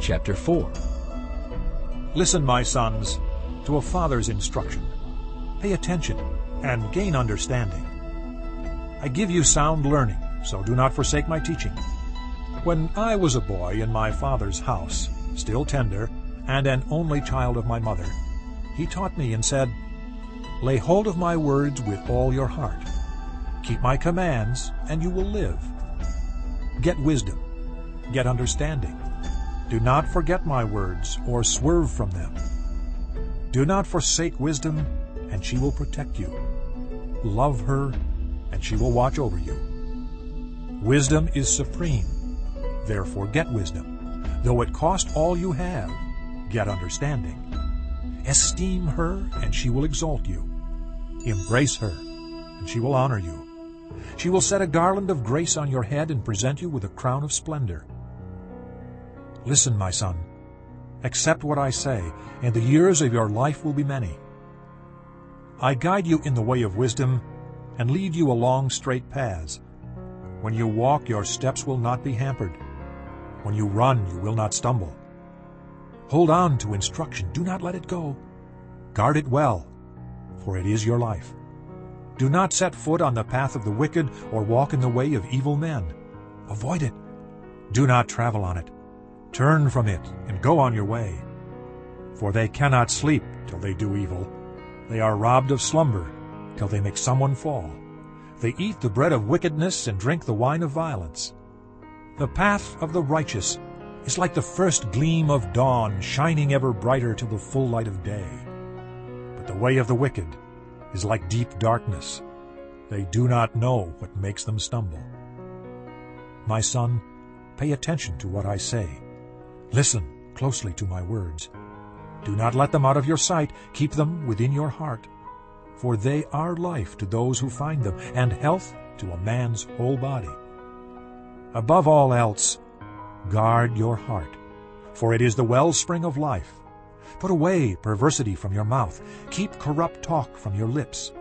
chapter 4. Listen, my sons, to a father's instruction. Pay attention and gain understanding. I give you sound learning, so do not forsake my teaching. When I was a boy in my father's house, still tender, and an only child of my mother, he taught me and said, Lay hold of my words with all your heart. Keep my commands, and you will live. Get wisdom. Get understanding. Do not forget my words or swerve from them. Do not forsake wisdom, and she will protect you. Love her, and she will watch over you. Wisdom is supreme. Therefore get wisdom. Though it cost all you have, get understanding. Esteem her, and she will exalt you. Embrace her, and she will honor you. She will set a garland of grace on your head and present you with a crown of splendor. Listen, my son. Accept what I say, and the years of your life will be many. I guide you in the way of wisdom and lead you along straight paths. When you walk, your steps will not be hampered. When you run, you will not stumble. Hold on to instruction. Do not let it go. Guard it well, for it is your life. Do not set foot on the path of the wicked or walk in the way of evil men. Avoid it. Do not travel on it. Turn from it and go on your way. For they cannot sleep till they do evil. They are robbed of slumber till they make someone fall. They eat the bread of wickedness and drink the wine of violence. The path of the righteous is like the first gleam of dawn, shining ever brighter to the full light of day. But the way of the wicked is like deep darkness. They do not know what makes them stumble. My son, pay attention to what I say. Listen closely to my words. Do not let them out of your sight. Keep them within your heart. For they are life to those who find them, and health to a man's whole body. Above all else, guard your heart, for it is the wellspring of life. Put away perversity from your mouth. Keep corrupt talk from your lips.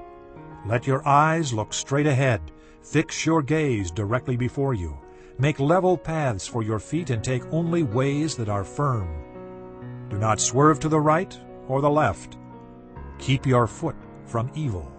Let your eyes look straight ahead. Fix your gaze directly before you. Make level paths for your feet and take only ways that are firm. Do not swerve to the right or the left. Keep your foot from evil.